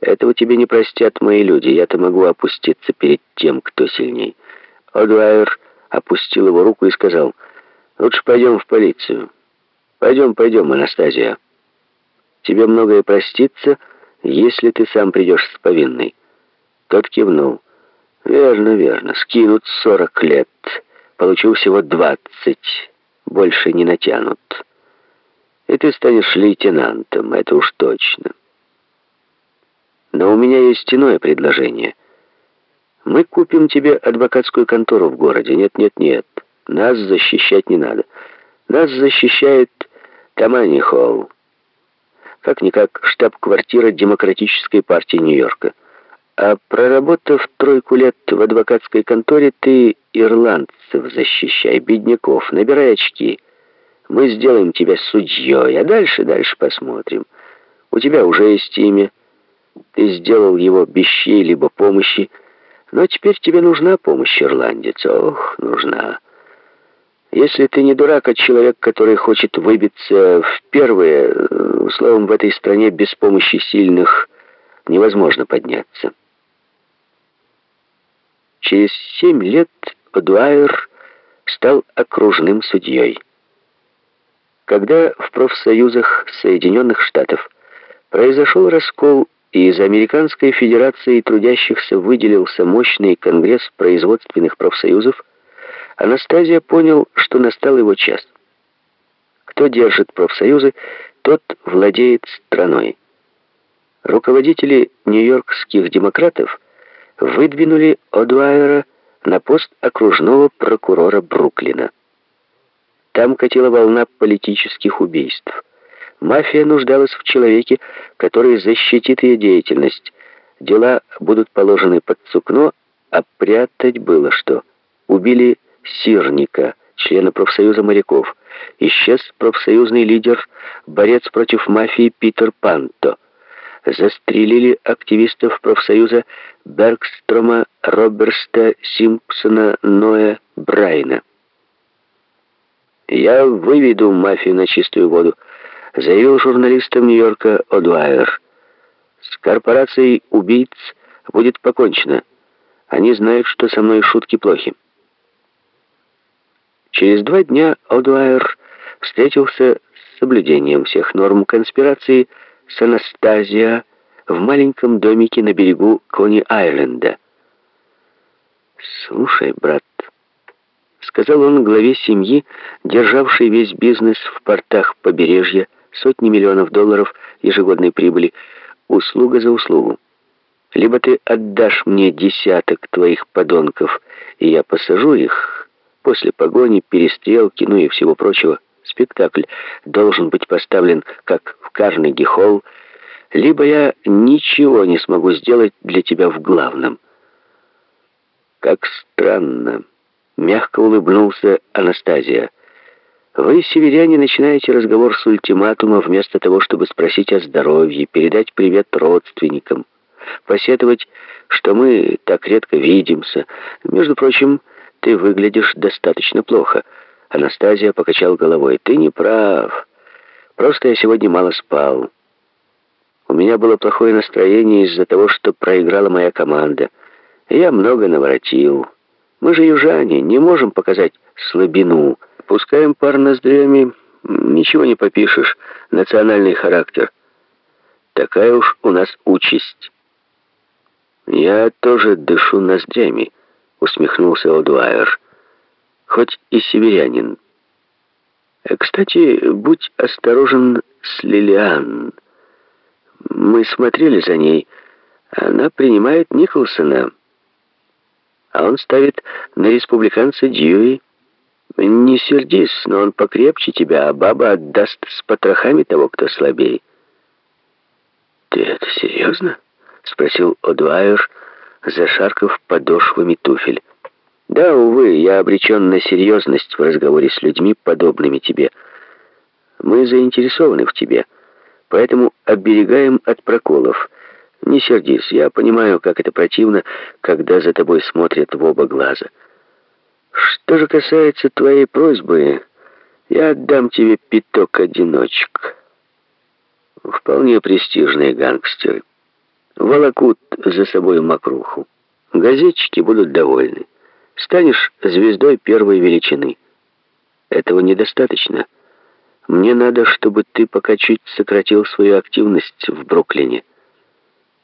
Этого тебе не простят мои люди. Я-то могу опуститься перед тем, кто сильней. Одуайер опустил его руку и сказал, «Лучше пойдем в полицию. Пойдем, пойдем, Анастасия. Тебе многое простится, если ты сам придешь с повинной». Тот кивнул. «Верно, верно. Скинут сорок лет. Получил всего двадцать. Больше не натянут. И ты станешь лейтенантом, это уж точно». Но у меня есть иное предложение. Мы купим тебе адвокатскую контору в городе. Нет, нет, нет. Нас защищать не надо. Нас защищает Тамани Холл. Как-никак штаб-квартира Демократической партии Нью-Йорка. А проработав тройку лет в адвокатской конторе, ты ирландцев защищай, бедняков, набирай очки. Мы сделаем тебя судьей, а дальше, дальше посмотрим. У тебя уже есть имя. Ты сделал его без чьей-либо помощи, но теперь тебе нужна помощь, ирландец. Ох, нужна. Если ты не дурак, а человек, который хочет выбиться в первые, словом, в этой стране без помощи сильных невозможно подняться. Через семь лет Дуайер стал окружным судьей. Когда в профсоюзах Соединенных Штатов произошел раскол и из Американской Федерации трудящихся выделился мощный конгресс производственных профсоюзов, Анастазия понял, что настал его час. Кто держит профсоюзы, тот владеет страной. Руководители нью-йоркских демократов выдвинули Одуайера на пост окружного прокурора Бруклина. Там катила волна политических убийств. Мафия нуждалась в человеке, который защитит ее деятельность. Дела будут положены под сукно, а прятать было что. Убили Сирника, члена профсоюза моряков. Исчез профсоюзный лидер, борец против мафии Питер Панто. Застрелили активистов профсоюза Бергстрома, Роберста, Симпсона, Ноя, Брайна. «Я выведу мафию на чистую воду», заявил журналистам Нью-Йорка О'Дуайер. «С корпорацией убийц будет покончено. Они знают, что со мной шутки плохи». Через два дня О'Дуайер встретился с соблюдением всех норм конспирации с Анастазия в маленьком домике на берегу Кони-Айленда. «Слушай, брат», — сказал он главе семьи, державшей весь бизнес в портах побережья, сотни миллионов долларов ежегодной прибыли, услуга за услугу. Либо ты отдашь мне десяток твоих подонков, и я посажу их. После погони, перестрелки, ну и всего прочего, спектакль должен быть поставлен, как в Карнеги-холл, либо я ничего не смогу сделать для тебя в главном. Как странно. Мягко улыбнулся Анастазия. Вы, северяне, начинаете разговор с ультиматума вместо того, чтобы спросить о здоровье, передать привет родственникам, посетовать, что мы так редко видимся. Между прочим, ты выглядишь достаточно плохо. Анастазия покачал головой. Ты не прав. Просто я сегодня мало спал. У меня было плохое настроение из-за того, что проиграла моя команда. Я много наворотил. Мы же южане, не можем показать слабину. Пускаем пар ноздрями, ничего не попишешь, национальный характер. Такая уж у нас участь. Я тоже дышу ноздрями, усмехнулся Одуайер. Хоть и северянин. Э, кстати, будь осторожен с Лилиан. Мы смотрели за ней. Она принимает Николсона, а он ставит на республиканца Дьюи. Не сердись, но он покрепче тебя, а баба отдаст с потрохами того, кто слабее. Ты это серьезно? Спросил Одуайер, зашаркав подошвами туфель. Да, увы, я обречен на серьезность в разговоре с людьми, подобными тебе. Мы заинтересованы в тебе, поэтому оберегаем от проколов. Не сердись, я понимаю, как это противно, когда за тобой смотрят в оба глаза. Что же касается твоей просьбы, я отдам тебе пяток одиночек. Вполне престижные гангстеры. волокут за собой мокруху. Газетчики будут довольны. Станешь звездой первой величины. Этого недостаточно. Мне надо, чтобы ты пока чуть сократил свою активность в Бруклине.